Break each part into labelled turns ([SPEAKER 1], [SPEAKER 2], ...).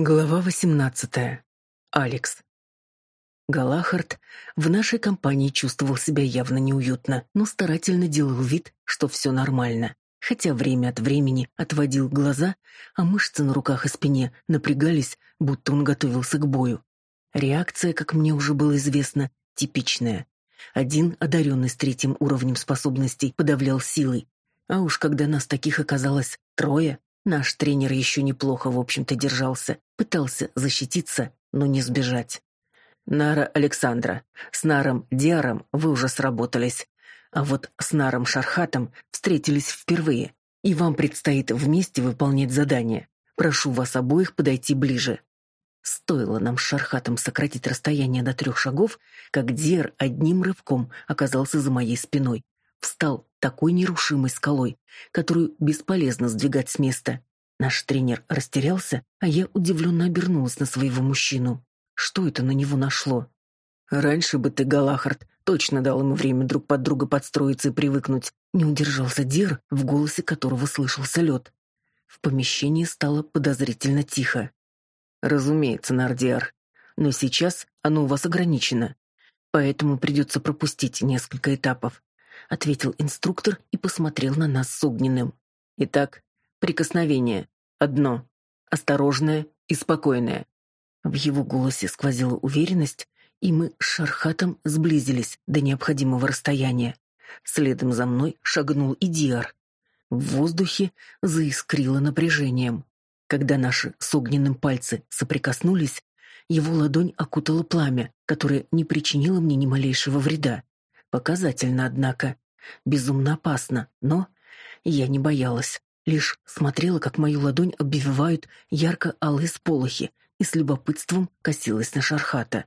[SPEAKER 1] Глава 18. Алекс. Галахард в нашей компании чувствовал себя явно неуютно, но старательно делал вид, что все нормально. Хотя время от времени отводил глаза, а мышцы на руках и спине напрягались, будто он готовился к бою. Реакция, как мне уже было известно, типичная. Один, одаренный с третьим уровнем способностей, подавлял силой. А уж когда нас таких оказалось трое, Наш тренер еще неплохо, в общем-то, держался, пытался защититься, но не сбежать. Нара Александра, с Наром Диаром вы уже сработались, а вот с Наром Шархатом встретились впервые, и вам предстоит вместе выполнять задание. Прошу вас обоих подойти ближе. Стоило нам с Шархатом сократить расстояние до трех шагов, как Диар одним рывком оказался за моей спиной встал такой нерушимой скалой, которую бесполезно сдвигать с места. Наш тренер растерялся, а я удивленно обернулась на своего мужчину. Что это на него нашло? Раньше бы ты, Галахард, точно дал ему время друг под друга подстроиться и привыкнуть. Не удержался Дир, в голосе которого слышался лед. В помещении стало подозрительно тихо. Разумеется, Нардиар, но сейчас оно у вас ограничено, поэтому придется пропустить несколько этапов ответил инструктор и посмотрел на нас с огненным. Итак, прикосновение. Одно. Осторожное и спокойное. В его голосе сквозила уверенность, и мы с Шархатом сблизились до необходимого расстояния. Следом за мной шагнул и Диар. В воздухе заискрило напряжением. Когда наши с огненным пальцы соприкоснулись, его ладонь окутала пламя, которое не причинило мне ни малейшего вреда. Показательно, однако. Безумно опасно, но я не боялась. Лишь смотрела, как мою ладонь обвивают ярко-алые сполохи, и с любопытством косилась на Шархата.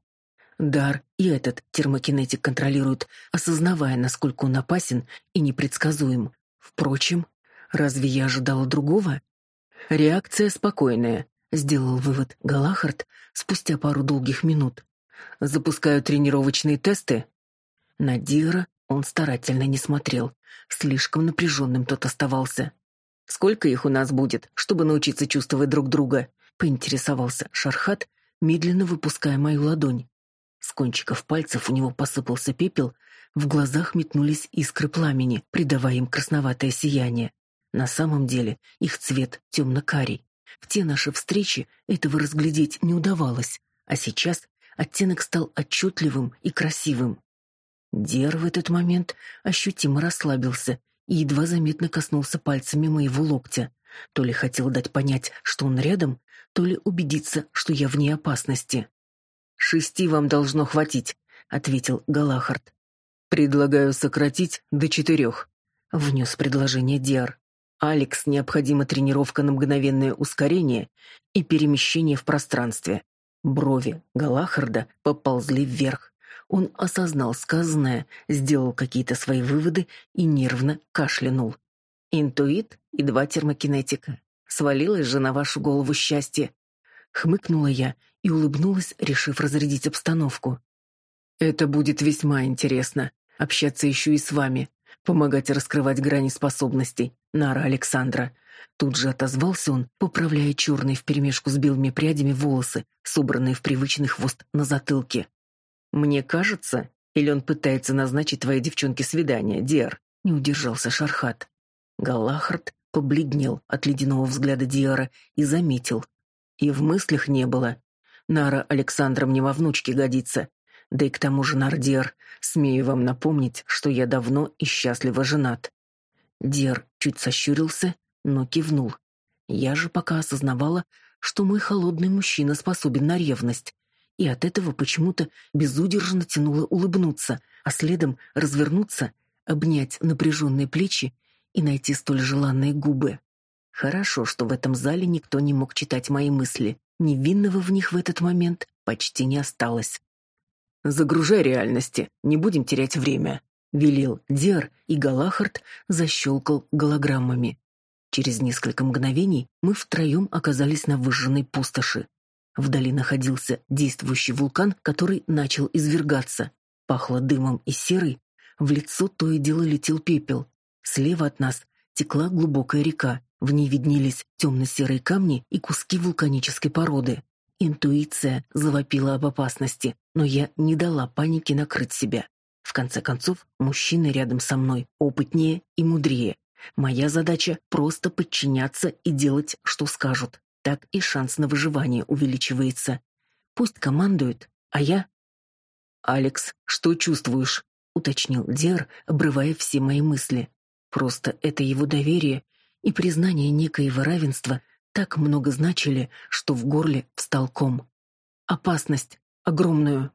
[SPEAKER 1] Дар и этот термокинетик контролируют, осознавая, насколько он опасен и непредсказуем. Впрочем, разве я ожидала другого? Реакция спокойная, сделал вывод Галахард спустя пару долгих минут. Запускаю тренировочные тесты. На Дира он старательно не смотрел. Слишком напряженным тот оставался. «Сколько их у нас будет, чтобы научиться чувствовать друг друга?» — поинтересовался Шархат, медленно выпуская мою ладонь. С кончиков пальцев у него посыпался пепел, в глазах метнулись искры пламени, придавая им красноватое сияние. На самом деле их цвет темно-карий. В те наши встречи этого разглядеть не удавалось, а сейчас оттенок стал отчетливым и красивым. Дер в этот момент ощутимо расслабился и едва заметно коснулся пальцами моего локтя. То ли хотел дать понять, что он рядом, то ли убедиться, что я вне опасности. «Шести вам должно хватить», — ответил Галахард. «Предлагаю сократить до четырех», — внес предложение Диар. «Алекс, необходима тренировка на мгновенное ускорение и перемещение в пространстве». Брови Галахарда поползли вверх. Он осознал сказанное, сделал какие-то свои выводы и нервно кашлянул. Интуит и два термокинетика. Свалилось же на вашу голову счастье. Хмыкнула я и улыбнулась, решив разрядить обстановку. Это будет весьма интересно общаться еще и с вами, помогать раскрывать грани способностей, Нара Александра. Тут же отозвался он, поправляя черные вперемешку с белыми прядями волосы, собранные в привычный хвост на затылке. Мне кажется, или он пытается назначить твоей девчонке свидание, Диар? Не удержался Шархат. Галахард побледнел от ледяного взгляда Диара и заметил. И в мыслях не было. Нара Александра мне во внучке годится. Да и к тому же, Нардиар, смею вам напомнить, что я давно и счастливо женат. Диар чуть сощурился, но кивнул. Я же пока осознавала, что мой холодный мужчина способен на ревность, и от этого почему-то безудержно тянуло улыбнуться, а следом развернуться, обнять напряженные плечи и найти столь желанные губы. Хорошо, что в этом зале никто не мог читать мои мысли. Невинного в них в этот момент почти не осталось. «Загружай реальности, не будем терять время», — велел Диар, и Галахард защелкал голограммами. Через несколько мгновений мы втроем оказались на выжженной пустоши. Вдали находился действующий вулкан, который начал извергаться. Пахло дымом и серой, в лицо то и дело летел пепел. Слева от нас текла глубокая река, В ней виднелись темно-серые камни и куски вулканической породы. Интуиция завопила об опасности, но я не дала панике накрыть себя. В конце концов, мужчина рядом со мной опытнее и мудрее. Моя задача — просто подчиняться и делать, что скажут. Так и шанс на выживание увеличивается. Пусть командует, а я... «Алекс, что чувствуешь?» — уточнил Дер, обрывая все мои мысли. Просто это его доверие и признание некоего равенства так много значили, что в горле встал ком. Опасность огромную.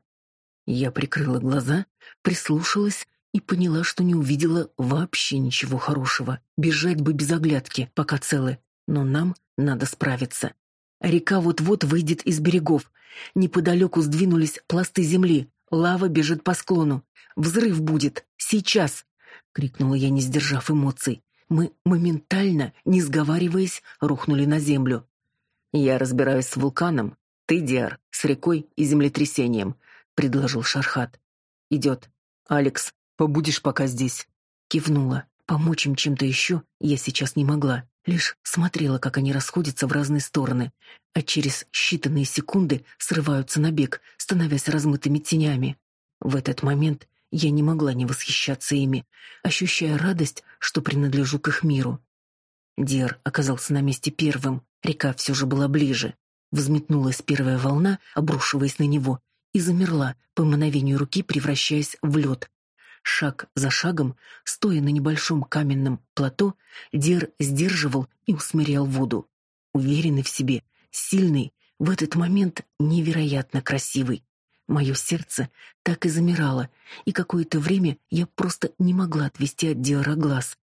[SPEAKER 1] Я прикрыла глаза, прислушалась и поняла, что не увидела вообще ничего хорошего. Бежать бы без оглядки, пока целы, но нам надо справиться. Река вот-вот выйдет из берегов. Неподалеку сдвинулись пласты земли. Лава бежит по склону. Взрыв будет. Сейчас!» — крикнула я, не сдержав эмоций. Мы моментально, не сговариваясь, рухнули на землю. «Я разбираюсь с вулканом. Ты, Диар, с рекой и землетрясением», — предложил Шархат. «Идет. Алекс, побудешь пока здесь». Кивнула. Помочь им чем-то еще я сейчас не могла. Лишь смотрела, как они расходятся в разные стороны, а через считанные секунды срываются на бег, становясь размытыми тенями. В этот момент я не могла не восхищаться ими, ощущая радость, что принадлежу к их миру. Дер оказался на месте первым, река все же была ближе. Взметнулась первая волна, обрушиваясь на него, и замерла, по мановению руки превращаясь в лед. Шаг за шагом, стоя на небольшом каменном плато, Дер сдерживал и усмирял воду. Уверенный в себе, сильный, в этот момент невероятно красивый. Мое сердце так и замирало, и какое-то время я просто не могла отвести от Диара глаз.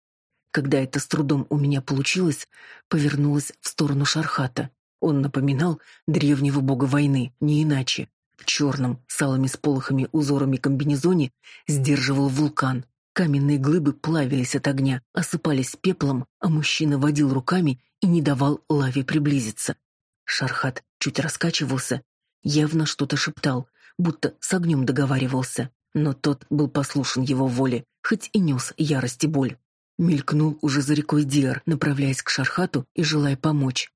[SPEAKER 1] Когда это с трудом у меня получилось, повернулась в сторону Шархата. Он напоминал древнего бога войны, не иначе. Черном, с алыми сполохами узорами комбинезоне сдерживал вулкан. Каменные глыбы плавились от огня, осыпались пеплом, а мужчина водил руками и не давал лаве приблизиться. Шархат чуть раскачивался, явно что-то шептал, будто с огнем договаривался, но тот был послушен его воле, хоть и нес ярость и боль. Мелькнул уже за рекой Диар, направляясь к Шархату и желая помочь.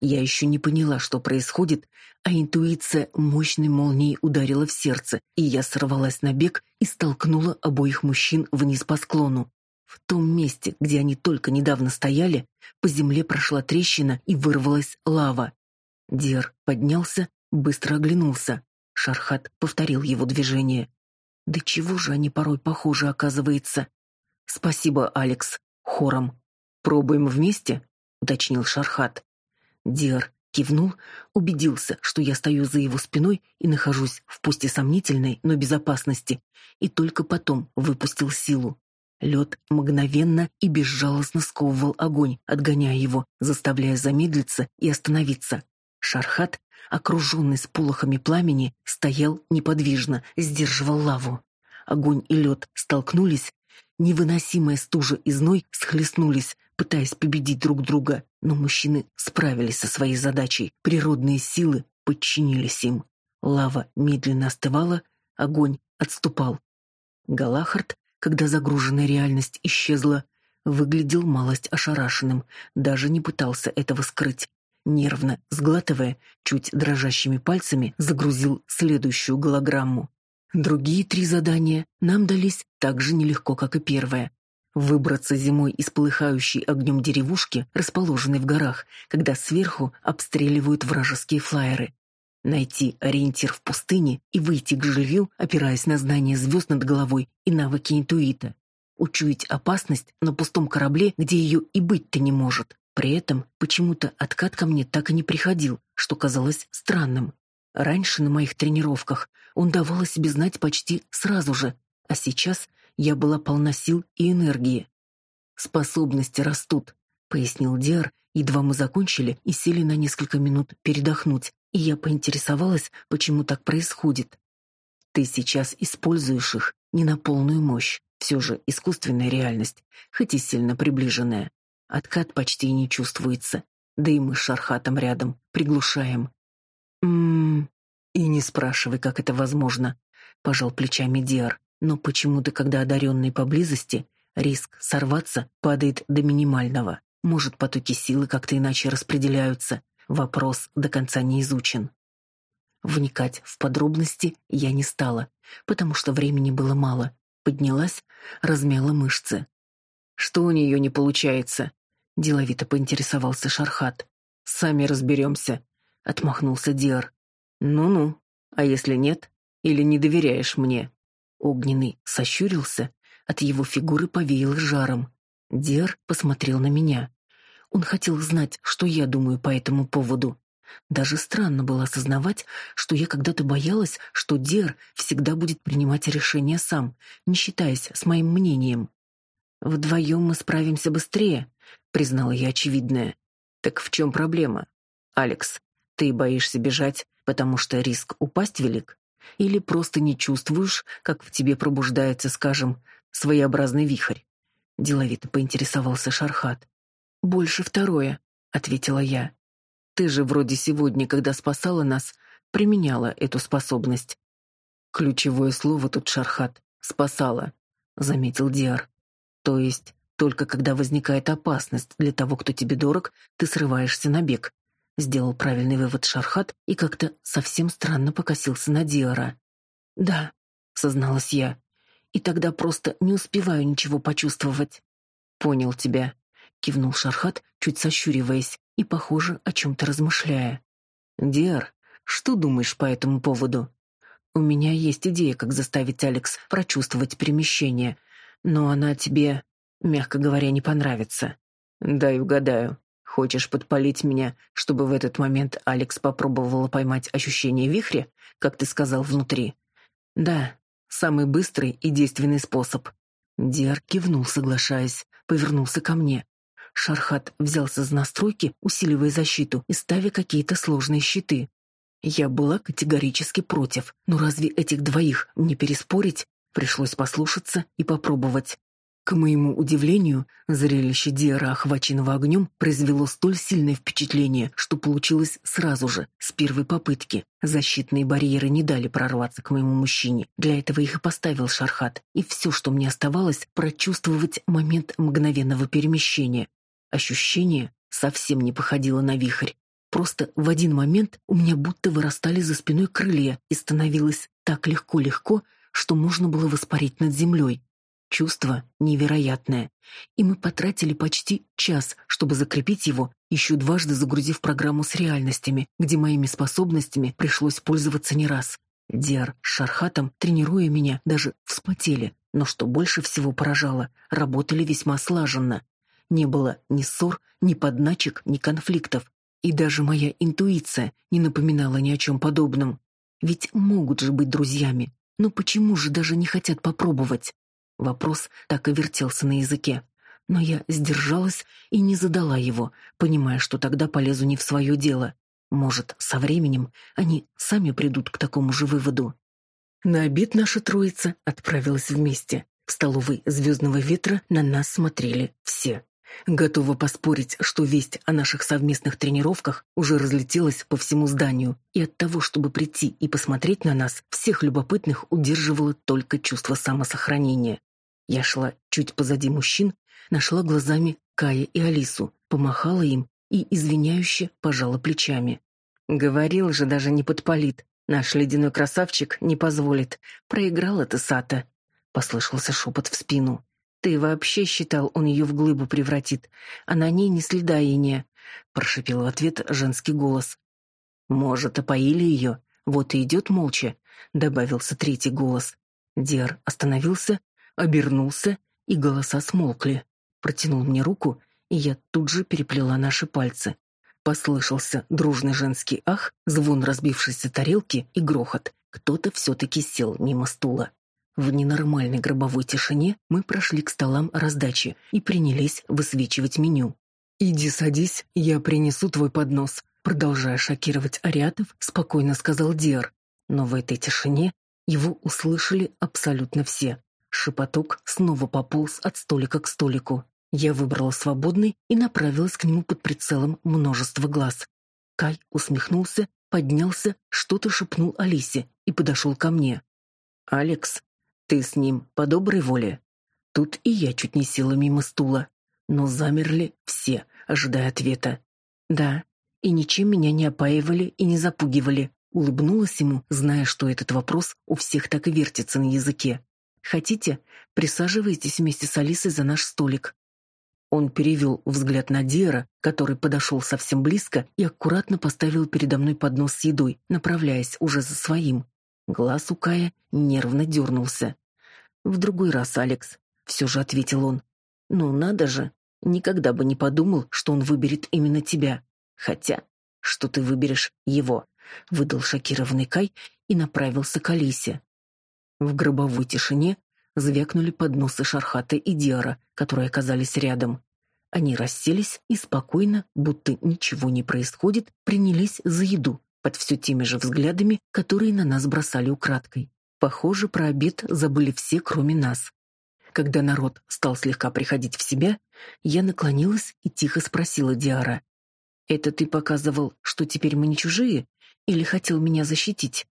[SPEAKER 1] Я еще не поняла, что происходит, а интуиция мощной молнией ударила в сердце, и я сорвалась на бег и столкнула обоих мужчин вниз по склону. В том месте, где они только недавно стояли, по земле прошла трещина и вырвалась лава. Дер поднялся, быстро оглянулся. Шархат повторил его движение. Да чего же они порой похожи, оказывается. Спасибо, Алекс, хором. Пробуем вместе, уточнил Шархат. Диар кивнул, убедился, что я стою за его спиной и нахожусь в пусть и сомнительной, но безопасности, и только потом выпустил силу. Лед мгновенно и безжалостно сковывал огонь, отгоняя его, заставляя замедлиться и остановиться. Шархат окруженный сполохами пламени, стоял неподвижно, сдерживал лаву. Огонь и лед столкнулись, невыносимая стужа и зной схлестнулись, пытаясь победить друг друга, но мужчины справились со своей задачей, природные силы подчинились им. Лава медленно остывала, огонь отступал. Галахард, когда загруженная реальность исчезла, выглядел малость ошарашенным, даже не пытался этого скрыть. Нервно, сглатывая, чуть дрожащими пальцами загрузил следующую голограмму. Другие три задания нам дались так же нелегко, как и первое. Выбраться зимой из полыхающей огнем деревушки, расположенной в горах, когда сверху обстреливают вражеские флайеры. Найти ориентир в пустыне и выйти к жилью, опираясь на знания звезд над головой и навыки интуита. Учуять опасность на пустом корабле, где ее и быть-то не может. При этом почему-то откат ко мне так и не приходил, что казалось странным. Раньше на моих тренировках он давал о себе знать почти сразу же, а сейчас я была полна сил и энергии. «Способности растут», — пояснил Диар, едва мы закончили и сели на несколько минут передохнуть, и я поинтересовалась, почему так происходит. «Ты сейчас используешь их не на полную мощь, все же искусственная реальность, хоть и сильно приближенная. Откат почти не чувствуется. Да и мы с Шархатом рядом, приглушаем. Мм. И не спрашивай, как это возможно, пожал плечами Диар. Но почему-то, когда одаренный поблизости, риск сорваться падает до минимального. Может, потоки силы как-то иначе распределяются. Вопрос до конца не изучен. Вникать в подробности я не стала, потому что времени было мало. Поднялась, размяла мышцы. Что у нее не получается? Деловито поинтересовался Шархат. Сами разберемся, отмахнулся Диар. Ну-ну, а если нет? Или не доверяешь мне? Огненный сощурился, от его фигуры повеяло жаром. Диар посмотрел на меня. Он хотел знать, что я думаю по этому поводу. Даже странно было осознавать, что я когда-то боялась, что Дер всегда будет принимать решения сам, не считаясь с моим мнением. «Вдвоем мы справимся быстрее», — признала я очевидное. «Так в чем проблема? Алекс, ты боишься бежать, потому что риск упасть велик? Или просто не чувствуешь, как в тебе пробуждается, скажем, своеобразный вихрь?» Деловито поинтересовался Шархат. «Больше второе», — ответила я. «Ты же вроде сегодня, когда спасала нас, применяла эту способность». «Ключевое слово тут, Шархат, спасала», — заметил Диар. «То есть только когда возникает опасность для того, кто тебе дорог, ты срываешься на бег», — сделал правильный вывод Шархат и как-то совсем странно покосился на Диара. «Да», — созналась я, — «и тогда просто не успеваю ничего почувствовать». «Понял тебя», кивнул Шархат, чуть сощуриваясь и, похоже, о чем-то размышляя. Диар, что думаешь по этому поводу? У меня есть идея, как заставить Алекс прочувствовать перемещение, но она тебе, мягко говоря, не понравится. Дай угадаю. Хочешь подпалить меня, чтобы в этот момент Алекс попробовала поймать ощущение вихря, как ты сказал внутри? Да, самый быстрый и действенный способ. Диар кивнул, соглашаясь, повернулся ко мне. Шархат взялся за настройки, усиливая защиту и ставя какие-то сложные щиты. Я была категорически против, но разве этих двоих не переспорить? Пришлось послушаться и попробовать. К моему удивлению, зрелище Диара, охваченного огнем, произвело столь сильное впечатление, что получилось сразу же, с первой попытки. Защитные барьеры не дали прорваться к моему мужчине. Для этого их и поставил Шархат. И все, что мне оставалось, прочувствовать момент мгновенного перемещения. Ощущение совсем не походило на вихрь. Просто в один момент у меня будто вырастали за спиной крылья, и становилось так легко-легко, что можно было воспарить над землей. Чувство невероятное. И мы потратили почти час, чтобы закрепить его, еще дважды загрузив программу с реальностями, где моими способностями пришлось пользоваться не раз. Диар с Шархатом, тренируя меня, даже вспотели. Но что больше всего поражало, работали весьма слаженно. Не было ни ссор, ни подначек, ни конфликтов. И даже моя интуиция не напоминала ни о чем подобном. Ведь могут же быть друзьями. Но почему же даже не хотят попробовать? Вопрос так и вертелся на языке. Но я сдержалась и не задала его, понимая, что тогда полезу не в свое дело. Может, со временем они сами придут к такому же выводу. На обед наша троица отправилась вместе. В столовой «Звездного ветра» на нас смотрели все. Готова поспорить, что весть о наших совместных тренировках уже разлетелась по всему зданию, и от того, чтобы прийти и посмотреть на нас, всех любопытных удерживало только чувство самосохранения. Я шла чуть позади мужчин, нашла глазами Кая и Алису, помахала им и извиняюще пожала плечами. Говорил же, даже не подпалит. Наш ледяной красавчик не позволит. Проиграл это Сата. Послышался шепот в спину. Ты вообще считал, он ее в глыбу превратит, а на ней ни следа иния, прошипел в ответ женский голос. Может, опоили ее, вот и идет молча, добавился третий голос. Диар остановился, обернулся, и голоса смолкли. Протянул мне руку, и я тут же переплела наши пальцы. Послышался дружный женский ах, звон разбившейся тарелки и грохот. Кто-то все-таки сел мимо стула. В ненормальной гробовой тишине мы прошли к столам раздачи и принялись высвечивать меню. «Иди садись, я принесу твой поднос», продолжая шокировать ариатов, спокойно сказал Диар. Но в этой тишине его услышали абсолютно все. Шепоток снова пополз от столика к столику. Я выбрала свободный и направилась к нему под прицелом множества глаз. Кай усмехнулся, поднялся, что-то шепнул Алисе и подошел ко мне. «Алекс, ты с ним по доброй воле?» Тут и я чуть не села мимо стула. но замерли все, ожидая ответа. Да, и ничем меня не опаивали и не запугивали. Улыбнулась ему, зная, что этот вопрос у всех так и вертится на языке. Хотите, присаживайтесь вместе с Алисой за наш столик. Он перевел взгляд на Диера, который подошел совсем близко и аккуратно поставил передо мной поднос с едой, направляясь уже за своим. Глаз у Кая нервно дернулся. «В другой раз, Алекс», — все же ответил он. «Ну, надо же, никогда бы не подумал, что он выберет именно тебя. Хотя, что ты выберешь его», — выдал шокированный Кай и направился к Алисе. В гробовой тишине звякнули подносы Шархата и Диара, которые оказались рядом. Они расселись и спокойно, будто ничего не происходит, принялись за еду под все теми же взглядами, которые на нас бросали украдкой. Похоже, про обед забыли все, кроме нас. Когда народ стал слегка приходить в себя, я наклонилась и тихо спросила Диара. «Это ты показывал, что теперь мы не чужие? Или хотел меня защитить?»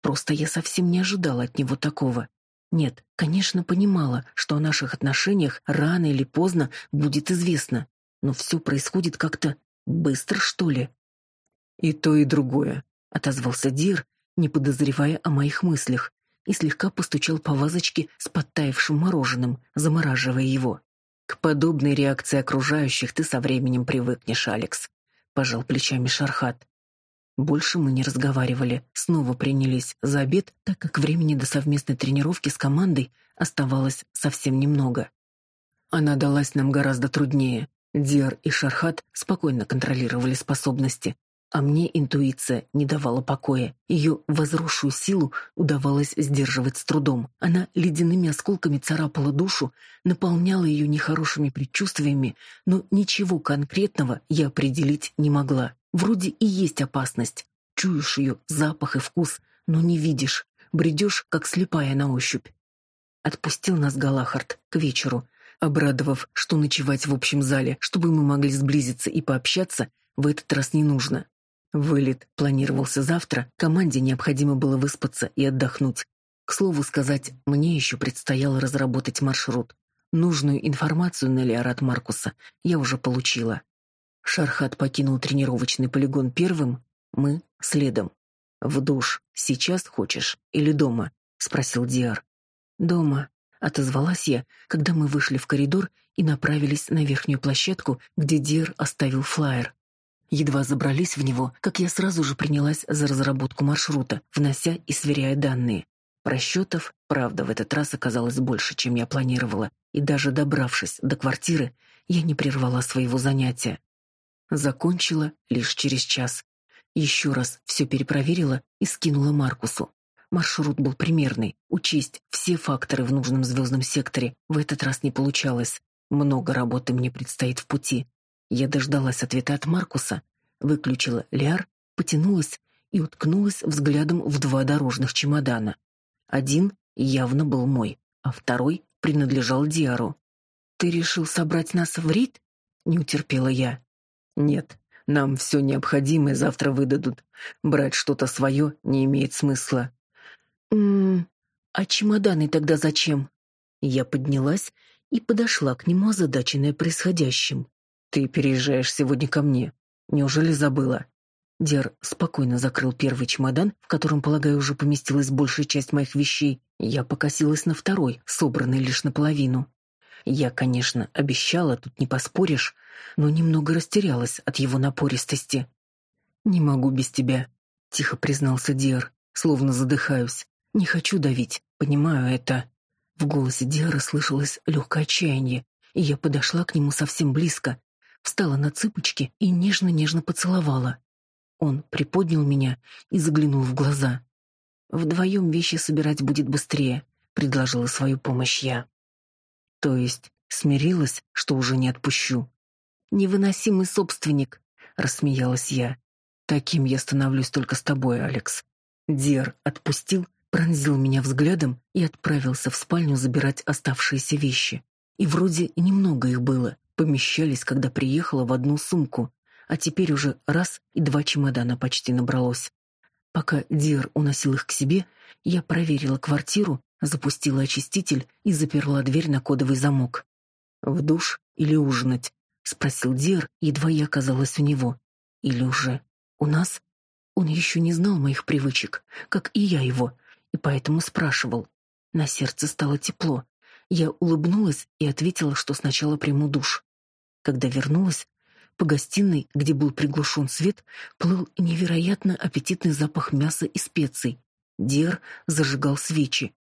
[SPEAKER 1] Просто я совсем не ожидала от него такого. Нет, конечно, понимала, что о наших отношениях рано или поздно будет известно, но все происходит как-то быстро, что ли. И то, и другое, отозвался Дир, не подозревая о моих мыслях, и слегка постучал по вазочке с подтаявшим мороженым, замораживая его. К подобной реакции окружающих ты со временем привыкнешь, Алекс, пожал плечами Шархат. Больше мы не разговаривали, снова принялись за обед, так как времени до совместной тренировки с командой оставалось совсем немного. Она далась нам гораздо труднее. Диар и Шархат спокойно контролировали способности, а мне интуиция не давала покоя. Ее возросшую силу удавалось сдерживать с трудом. Она ледяными осколками царапала душу, наполняла ее нехорошими предчувствиями, но ничего конкретного я определить не могла. Вроде и есть опасность. Чуешь ее запах и вкус, но не видишь. Бредешь, как слепая на ощупь. Отпустил нас Галахард к вечеру, обрадовав, что ночевать в общем зале, чтобы мы могли сблизиться и пообщаться, в этот раз не нужно. Вылет планировался завтра, команде необходимо было выспаться и отдохнуть. К слову сказать, мне еще предстояло разработать маршрут. Нужную информацию на Леорат Маркуса я уже получила. Шархат покинул тренировочный полигон первым, мы — следом. «В душ сейчас хочешь или дома?» — спросил Диар. «Дома», — отозвалась я, когда мы вышли в коридор и направились на верхнюю площадку, где Диар оставил флаер. Едва забрались в него, как я сразу же принялась за разработку маршрута, внося и сверяя данные. Расчетов, правда, в этот раз оказалось больше, чем я планировала, и даже добравшись до квартиры, я не прервала своего занятия. Закончила лишь через час. Еще раз все перепроверила и скинула Маркусу. Маршрут был примерный. Учесть все факторы в нужном звездном секторе в этот раз не получалось. Много работы мне предстоит в пути. Я дождалась ответа от Маркуса, выключила ляр, потянулась и уткнулась взглядом в два дорожных чемодана. Один явно был мой, а второй принадлежал Диару. «Ты решил собрать нас в Рид?» — не утерпела я. Нет, нам все необходимое завтра выдадут. Брать что-то свое не имеет смысла. М, а чемоданы тогда зачем? Я поднялась и подошла к нему, озадаченная происходящим. Ты переезжаешь сегодня ко мне. Неужели забыла? Дер спокойно закрыл первый чемодан, в котором, полагаю, уже поместилась большая часть моих вещей. Я покосилась на второй, собранный лишь наполовину. Я, конечно, обещала, тут не поспоришь, но немного растерялась от его напористости. «Не могу без тебя», — тихо признался Диар, словно задыхаюсь. «Не хочу давить, понимаю это». В голосе Диара слышалось легкое отчаяние, и я подошла к нему совсем близко, встала на цыпочки и нежно-нежно поцеловала. Он приподнял меня и заглянул в глаза. «Вдвоем вещи собирать будет быстрее», — предложила свою помощь я. То есть смирилась, что уже не отпущу. Невыносимый собственник, рассмеялась я. Таким я становлюсь только с тобой, Алекс. Дер отпустил, пронзил меня взглядом и отправился в спальню забирать оставшиеся вещи. И вроде немного их было, помещались, когда приехала в одну сумку, а теперь уже раз и два чемодана почти набралось. Пока Дир уносил их к себе, я проверила квартиру запустила очиститель и заперла дверь на кодовый замок. В душ или ужинать?» — спросил Дир, едва я оказалась у него. «Или уже у нас?» Он еще не знал моих привычек, как и я его, и поэтому спрашивал. На сердце стало тепло. Я улыбнулась и ответила, что сначала приму душ. Когда вернулась, по гостиной, где был приглушен свет, плыл невероятно аппетитный запах мяса и специй. Дер зажигал свечи.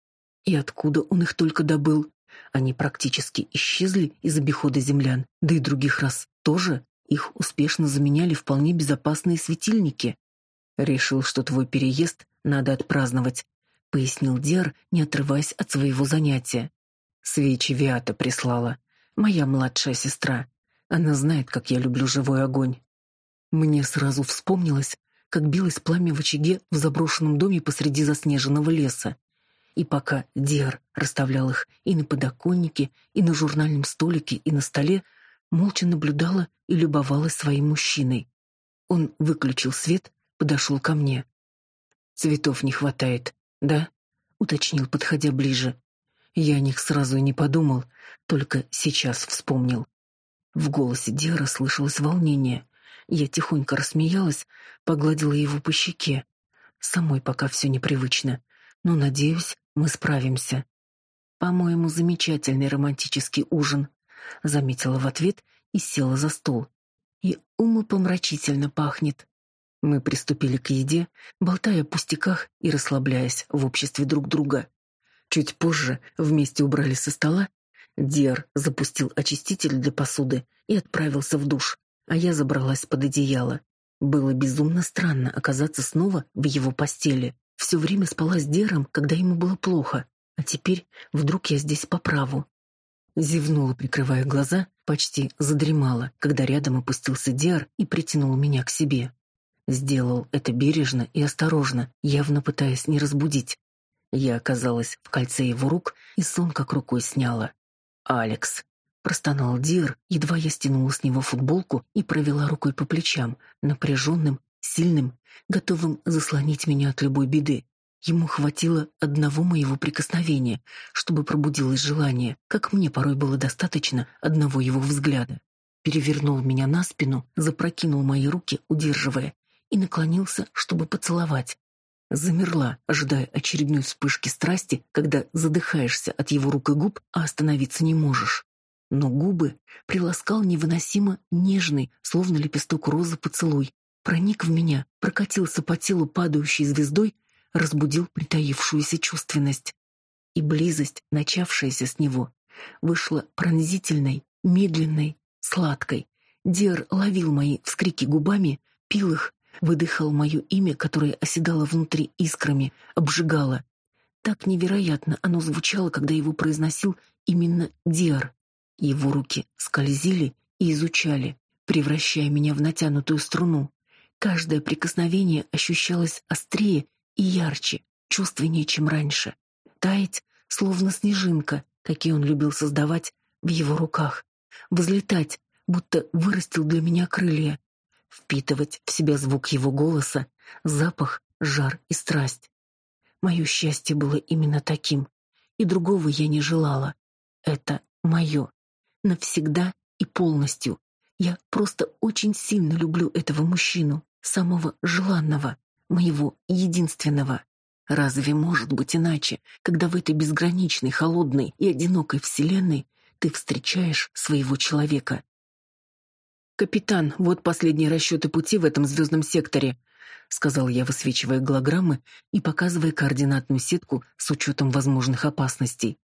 [SPEAKER 1] И откуда он их только добыл? Они практически исчезли из обихода землян, да и других раз тоже. Их успешно заменяли вполне безопасные светильники. Решил, что твой переезд надо отпраздновать, пояснил Дер, не отрываясь от своего занятия. Свечи Виата прислала, моя младшая сестра. Она знает, как я люблю живой огонь. Мне сразу вспомнилось, как билось пламя в очаге в заброшенном доме посреди заснеженного леса. И пока Диар расставлял их и на подоконнике, и на журнальном столике, и на столе, молча наблюдала и любовалась своим мужчиной. Он выключил свет, подошел ко мне. «Цветов не хватает, да?» — уточнил, подходя ближе. Я о них сразу и не подумал, только сейчас вспомнил. В голосе Диара слышалось волнение. Я тихонько рассмеялась, погладила его по щеке. Самой пока все непривычно, но, надеюсь, мы справимся. По-моему, замечательный романтический ужин, заметила в ответ и села за стол. И умопомрачительно пахнет. Мы приступили к еде, болтая о пустяках и расслабляясь в обществе друг друга. Чуть позже вместе убрали со стола. Диар запустил очиститель для посуды и отправился в душ, а я забралась под одеяло. Было безумно странно оказаться снова в его постели. Все время спала с Дером, когда ему было плохо, а теперь вдруг я здесь по праву. Зевнула, прикрывая глаза, почти задремала, когда рядом опустился Диар и притянул меня к себе. Сделал это бережно и осторожно, явно пытаясь не разбудить. Я оказалась в кольце его рук, и сон как рукой сняла. «Алекс», — простонал Дир, едва я стянула с него футболку и провела рукой по плечам, напряженным, сильным, готовым заслонить меня от любой беды. Ему хватило одного моего прикосновения, чтобы пробудилось желание, как мне порой было достаточно одного его взгляда. Перевернул меня на спину, запрокинул мои руки, удерживая, и наклонился, чтобы поцеловать. Замерла, ожидая очередной вспышки страсти, когда задыхаешься от его рук и губ, а остановиться не можешь. Но губы приласкал невыносимо нежный, словно лепесток розы поцелуй, проник в меня, прокатился по телу падающей звездой, разбудил притаившуюся чувственность. И близость, начавшаяся с него, вышла пронзительной, медленной, сладкой. Дер ловил мои вскрики губами, пил их, выдыхал мое имя, которое оседало внутри искрами, обжигало. Так невероятно оно звучало, когда его произносил именно Диар. Его руки скользили и изучали, превращая меня в натянутую струну. Каждое прикосновение ощущалось острее и ярче, чувственнее, чем раньше. Таять, словно снежинка, какие он любил создавать в его руках. Взлетать, будто вырастил для меня крылья впитывать в себя звук его голоса, запах, жар и страсть. Мое счастье было именно таким, и другого я не желала. Это мое. Навсегда и полностью. Я просто очень сильно люблю этого мужчину, самого желанного, моего единственного. Разве может быть иначе, когда в этой безграничной, холодной и одинокой вселенной ты встречаешь своего человека? «Капитан, вот последние расчеты пути в этом звездном секторе», сказал я, высвечивая голограммы и показывая координатную сетку с учетом возможных опасностей.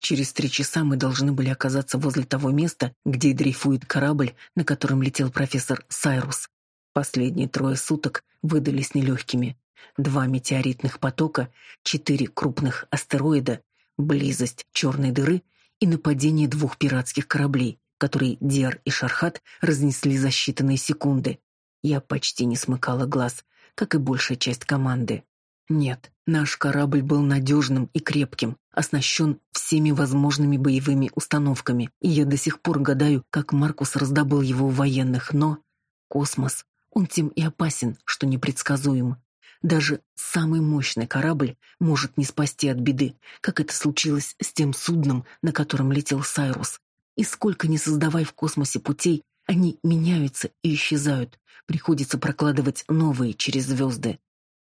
[SPEAKER 1] Через три часа мы должны были оказаться возле того места, где дрейфует корабль, на котором летел профессор Сайрус. Последние трое суток выдались нелегкими. Два метеоритных потока, четыре крупных астероида, близость черной дыры и нападение двух пиратских кораблей который Диар и Шархат разнесли за считанные секунды. Я почти не смыкала глаз, как и большая часть команды. Нет, наш корабль был надежным и крепким, оснащен всеми возможными боевыми установками, и я до сих пор гадаю, как Маркус раздобыл его у военных, но... Космос, он тем и опасен, что непредсказуем. Даже самый мощный корабль может не спасти от беды, как это случилось с тем судном, на котором летел Сайрус. И сколько ни создавай в космосе путей, они меняются и исчезают. Приходится прокладывать новые через звезды.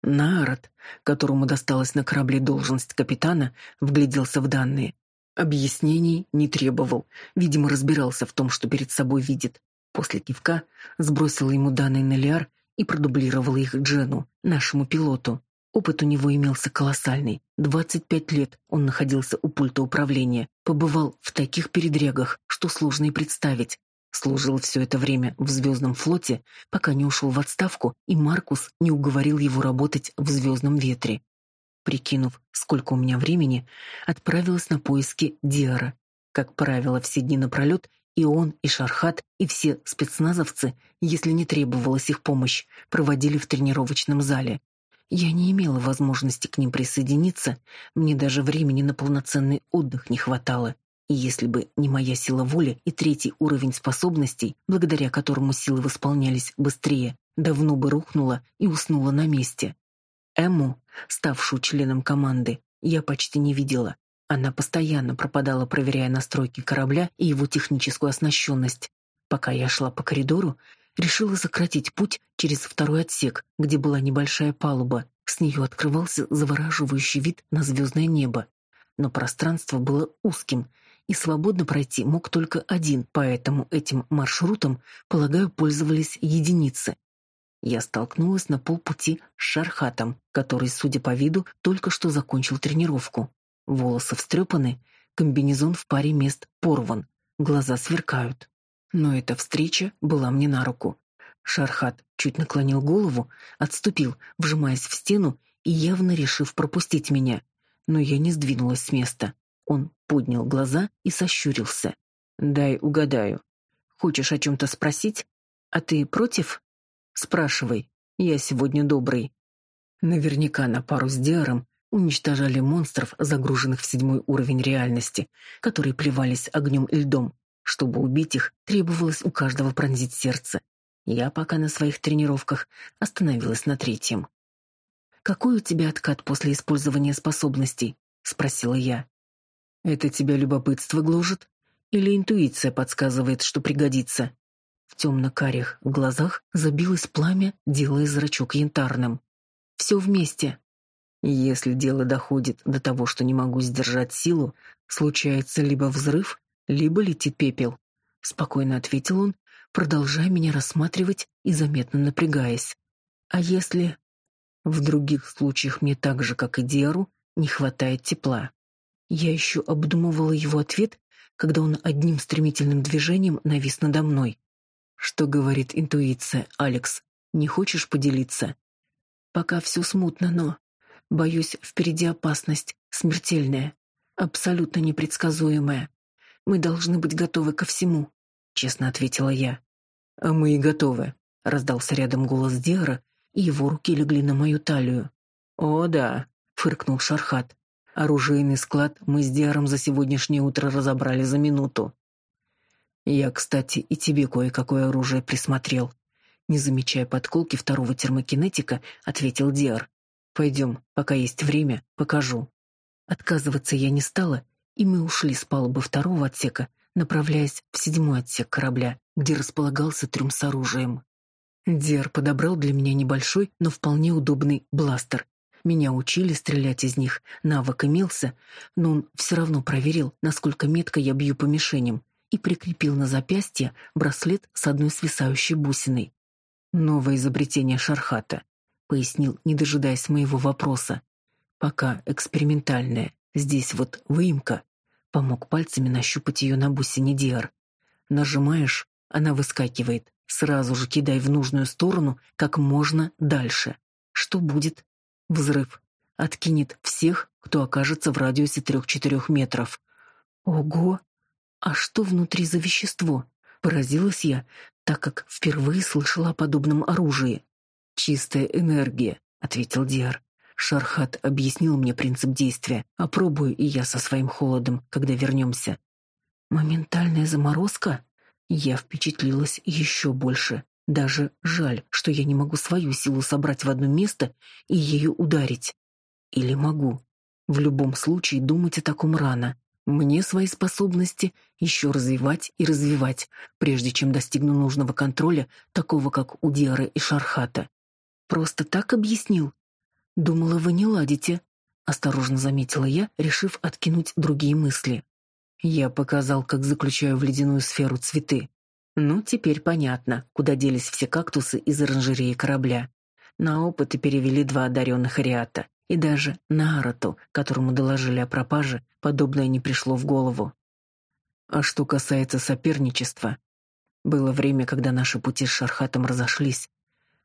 [SPEAKER 1] Наарот, которому досталась на корабле должность капитана, вгляделся в данные. Объяснений не требовал. Видимо, разбирался в том, что перед собой видит. После кивка сбросила ему данные на Лиар и продублировала их Джену, нашему пилоту. Опыт у него имелся колоссальный. 25 лет он находился у пульта управления, побывал в таких передрягах, что сложно и представить. Служил все это время в Звездном флоте, пока не ушел в отставку, и Маркус не уговорил его работать в Звездном ветре. Прикинув, сколько у меня времени, отправилась на поиски Диара. Как правило, все дни напролет и он, и Шархат, и все спецназовцы, если не требовалась их помощь, проводили в тренировочном зале. Я не имела возможности к ним присоединиться, мне даже времени на полноценный отдых не хватало. И если бы не моя сила воли и третий уровень способностей, благодаря которому силы восполнялись быстрее, давно бы рухнула и уснула на месте. Эмму, ставшую членом команды, я почти не видела. Она постоянно пропадала, проверяя настройки корабля и его техническую оснащенность. Пока я шла по коридору, решила сократить путь через второй отсек, где была небольшая палуба. С нее открывался завораживающий вид на звездное небо. Но пространство было узким, и свободно пройти мог только один, поэтому этим маршрутом, полагаю, пользовались единицы. Я столкнулась на полпути с Шархатом, который, судя по виду, только что закончил тренировку. Волосы встрепаны, комбинезон в паре мест порван, глаза сверкают. Но эта встреча была мне на руку. Шархат чуть наклонил голову, отступил, вжимаясь в стену и явно решив пропустить меня. Но я не сдвинулась с места. Он поднял глаза и сощурился. «Дай угадаю. Хочешь о чем-то спросить? А ты против?» «Спрашивай. Я сегодня добрый». Наверняка на пару с Диаром уничтожали монстров, загруженных в седьмой уровень реальности, которые плевались огнем и льдом. Чтобы убить их, требовалось у каждого пронзить сердце. Я пока на своих тренировках остановилась на третьем. «Какой у тебя откат после использования способностей?» — спросила я. Это тебя любопытство гложет? Или интуиция подсказывает, что пригодится? В темно-карих глазах забилось пламя, делая зрачок янтарным. Все вместе. Если дело доходит до того, что не могу сдержать силу, случается либо взрыв, либо летит пепел. Спокойно ответил он, продолжая меня рассматривать и заметно напрягаясь. А если... В других случаях мне так же, как и Диару, не хватает тепла. Я еще обдумывала его ответ, когда он одним стремительным движением навис надо мной. Что говорит интуиция, Алекс? Не хочешь поделиться? Пока все смутно, но боюсь, впереди опасность смертельная, абсолютно непредсказуемая. Мы должны быть готовы ко всему, честно ответила я. А мы и готовы, раздался рядом голос Диара, и его руки легли на мою талию. О, да, фыркнул Шархат. Оружейный склад мы с Диаром за сегодняшнее утро разобрали за минуту. Я, кстати, и тебе кое-какое оружие присмотрел. Не замечая подколки второго термокинетика, ответил Диар. Пойдем, пока есть время, покажу. Отказываться я не стала, и мы ушли с палубы второго отсека, направляясь в седьмой отсек корабля, где располагался трюм с оружием. Диар подобрал для меня небольшой, но вполне удобный бластер меня учили стрелять из них, навык имелся, но он все равно проверил, насколько метко я бью по мишеням, и прикрепил на запястье браслет с одной свисающей бусиной. «Новое изобретение Шархата», — пояснил, не дожидаясь моего вопроса. «Пока экспериментальное. Здесь вот выемка». Помог пальцами нащупать ее на бусине Диар. Нажимаешь, она выскакивает. Сразу же кидай в нужную сторону как можно дальше. Что будет? Взрыв. Откинет всех, кто окажется в радиусе трех-четырех метров. Ого! А что внутри за вещество? Поразилась я, так как впервые слышала о подобном оружии. «Чистая энергия», — ответил Диар. Шархат объяснил мне принцип действия. Опробую и я со своим холодом, когда вернемся. Моментальная заморозка? Я впечатлилась еще больше. Даже жаль, что я не могу свою силу собрать в одно место и ею ударить. Или могу. В любом случае думать о таком рано. Мне свои способности еще развивать и развивать, прежде чем достигну нужного контроля, такого как у Диары и Шархата. Просто так объяснил. Думала, вы не ладите, осторожно заметила я, решив откинуть другие мысли. Я показал, как заключаю в ледяную сферу цветы. Ну, теперь понятно, куда делись все кактусы из оранжереи корабля. На опыты перевели два одаренных ариата, и даже Нарату, которому доложили о пропаже, подобное не пришло в голову. А что касается соперничества, было время, когда наши пути с Шархатом разошлись,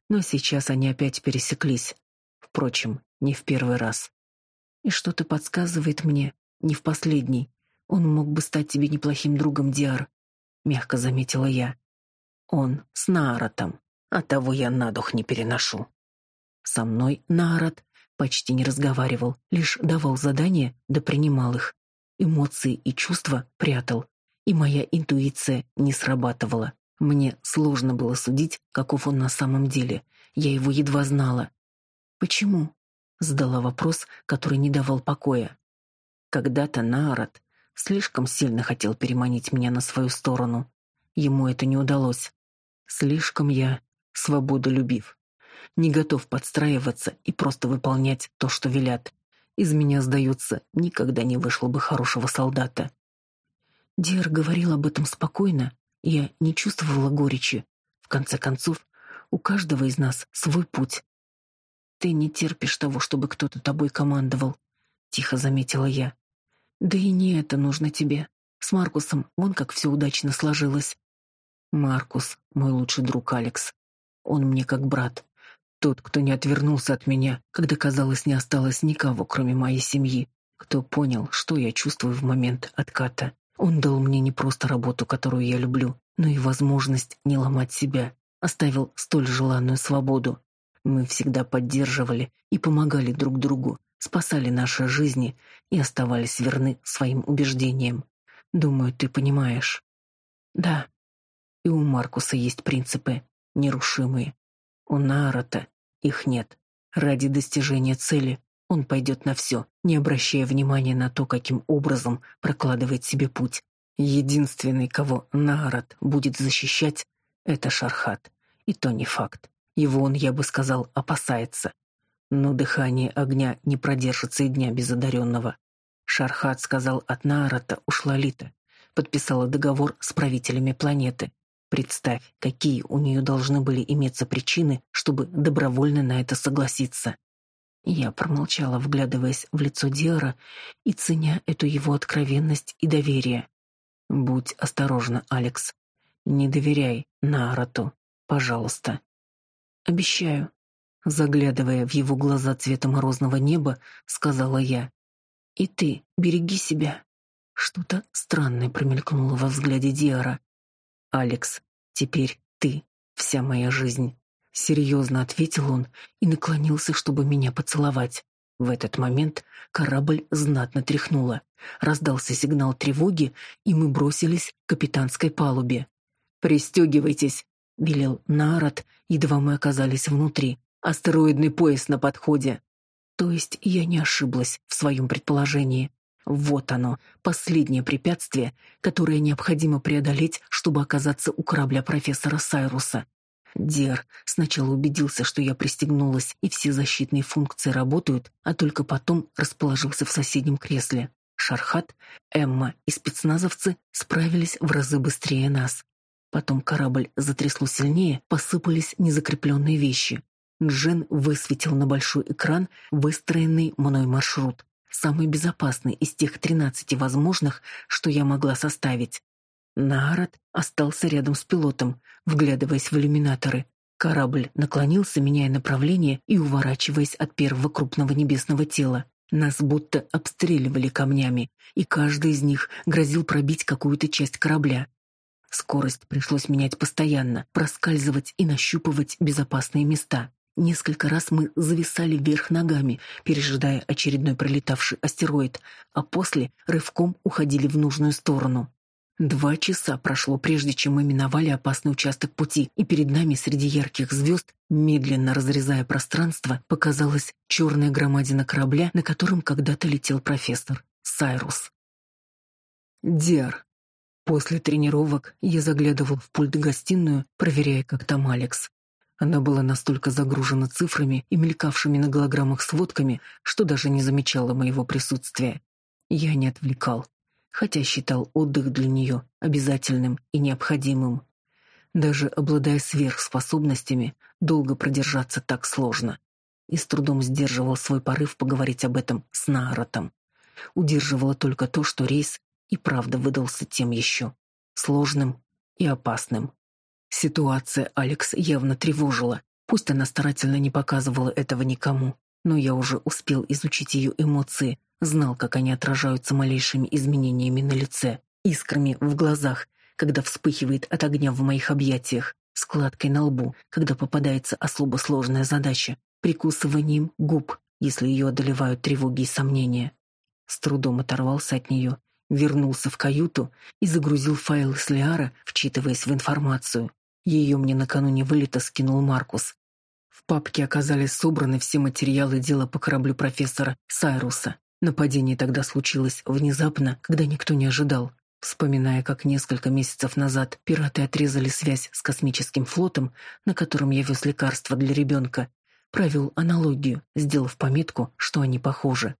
[SPEAKER 1] но сейчас они опять пересеклись. Впрочем, не в первый раз. И что-то подсказывает мне, не в последний. Он мог бы стать тебе неплохим другом, Диар, мягко заметила я. Он с Нааратом, а того я на дух не переношу. Со мной Наарат почти не разговаривал, лишь давал задания да принимал их. Эмоции и чувства прятал, и моя интуиция не срабатывала. Мне сложно было судить, каков он на самом деле. Я его едва знала. Почему? задала вопрос, который не давал покоя. Когда-то Наарат слишком сильно хотел переманить меня на свою сторону. Ему это не удалось. Слишком я свободолюбив. Не готов подстраиваться и просто выполнять то, что велят. Из меня, сдается, никогда не вышло бы хорошего солдата. Дир говорил об этом спокойно, я не чувствовала горечи. В конце концов, у каждого из нас свой путь. Ты не терпишь того, чтобы кто-то тобой командовал, тихо заметила я. Да и не это нужно тебе. С Маркусом вон как все удачно сложилось. Маркус, мой лучший друг Алекс. Он мне как брат. Тот, кто не отвернулся от меня, когда, казалось, не осталось никого, кроме моей семьи. Кто понял, что я чувствую в момент отката. Он дал мне не просто работу, которую я люблю, но и возможность не ломать себя. Оставил столь желанную свободу. Мы всегда поддерживали и помогали друг другу, спасали наши жизни и оставались верны своим убеждениям. Думаю, ты понимаешь. Да. И у Маркуса есть принципы, нерушимые. У Нарата их нет. Ради достижения цели он пойдет на все, не обращая внимания на то, каким образом прокладывает себе путь. Единственный, кого Нарат будет защищать, это Шархат. И то не факт. Его он, я бы сказал, опасается. Но дыхание огня не продержится и дня без одаренного. Шархат сказал от Наарата ушла Лита. Подписала договор с правителями планеты. Представь, какие у нее должны были иметься причины, чтобы добровольно на это согласиться. Я промолчала, вглядываясь в лицо Диара и ценя эту его откровенность и доверие. Будь осторожна, Алекс. Не доверяй Наарату, пожалуйста. Обещаю, заглядывая в его глаза цвета морозного неба, сказала я. И ты береги себя. Что-то странное промелькнуло во взгляде Диара. Алекс, теперь ты вся моя жизнь, серьезно ответил он и наклонился, чтобы меня поцеловать. В этот момент корабль знатно тряхнуло. Раздался сигнал тревоги, и мы бросились к капитанской палубе. Пристегивайтесь, велел Нарат, едва мы оказались внутри. Астероидный пояс на подходе. То есть я не ошиблась в своем предположении. Вот оно, последнее препятствие, которое необходимо преодолеть, чтобы оказаться у корабля профессора Сайруса. Дер сначала убедился, что я пристегнулась и все защитные функции работают, а только потом расположился в соседнем кресле. Шархат, Эмма и спецназовцы справились в разы быстрее нас. Потом корабль затрясло сильнее, посыпались незакрепленные вещи. Джен высветил на большой экран выстроенный мной маршрут, самый безопасный из тех тринадцати возможных, что я могла составить. Наарат остался рядом с пилотом, вглядываясь в иллюминаторы. Корабль наклонился, меняя направление и уворачиваясь от первого крупного небесного тела. Нас будто обстреливали камнями, и каждый из них грозил пробить какую-то часть корабля. Скорость пришлось менять постоянно, проскальзывать и нащупывать безопасные места. Несколько раз мы зависали вверх ногами, пережидая очередной пролетавший астероид, а после рывком уходили в нужную сторону. Два часа прошло, прежде чем мы миновали опасный участок пути, и перед нами среди ярких звезд, медленно разрезая пространство, показалась черная громадина корабля, на котором когда-то летел профессор Сайрус. Дер. После тренировок я заглядывал в пульт-гостиную, проверяя, как там Алекс. Она была настолько загружена цифрами и мелькавшими на голограммах сводками, что даже не замечала моего присутствия. Я не отвлекал, хотя считал отдых для нее обязательным и необходимым. Даже обладая сверхспособностями, долго продержаться так сложно. И с трудом сдерживал свой порыв поговорить об этом с Нааротом. Удерживало только то, что рейс и правда выдался тем еще сложным и опасным. Ситуация Алекс явно тревожила. Пусть она старательно не показывала этого никому, но я уже успел изучить ее эмоции, знал, как они отражаются малейшими изменениями на лице, искрами в глазах, когда вспыхивает от огня в моих объятиях, складкой на лбу, когда попадается особо сложная задача, прикусыванием губ, если ее одолевают тревоги и сомнения. С трудом оторвался от нее, вернулся в каюту и загрузил файлы с Лиара, вчитываясь в информацию. Ее мне накануне вылета скинул Маркус. В папке оказались собраны все материалы дела по кораблю профессора Сайруса. Нападение тогда случилось внезапно, когда никто не ожидал. Вспоминая, как несколько месяцев назад пираты отрезали связь с космическим флотом, на котором я вез лекарства для ребенка, провел аналогию, сделав пометку, что они похожи.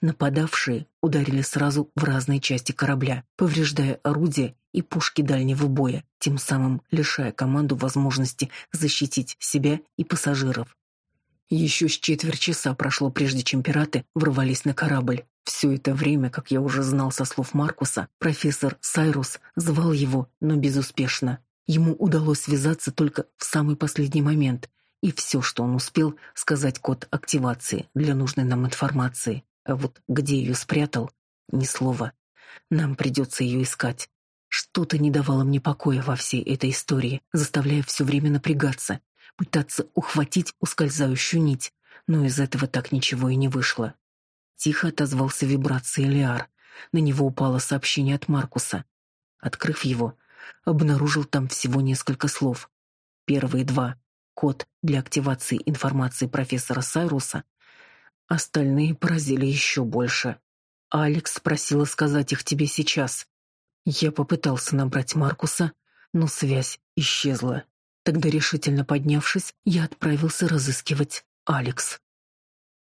[SPEAKER 1] Нападавшие ударили сразу в разные части корабля, повреждая орудия и пушки дальнего боя, тем самым лишая команду возможности защитить себя и пассажиров. Еще с четверть часа прошло, прежде чем пираты ворвались на корабль. Все это время, как я уже знал со слов Маркуса, профессор Сайрус звал его, но безуспешно. Ему удалось связаться только в самый последний момент, и все, что он успел, сказать код активации для нужной нам информации. А вот где ее спрятал, ни слова. Нам придется ее искать. Что-то не давало мне покоя во всей этой истории, заставляя все время напрягаться, пытаться ухватить ускользающую нить, но из этого так ничего и не вышло. Тихо отозвался вибрацией Лиар. На него упало сообщение от Маркуса. Открыв его, обнаружил там всего несколько слов. Первые два — код для активации информации профессора Сайруса. Остальные поразили еще больше. «Алекс просила сказать их тебе сейчас». Я попытался набрать Маркуса, но связь исчезла. Тогда, решительно поднявшись, я отправился разыскивать Алекс.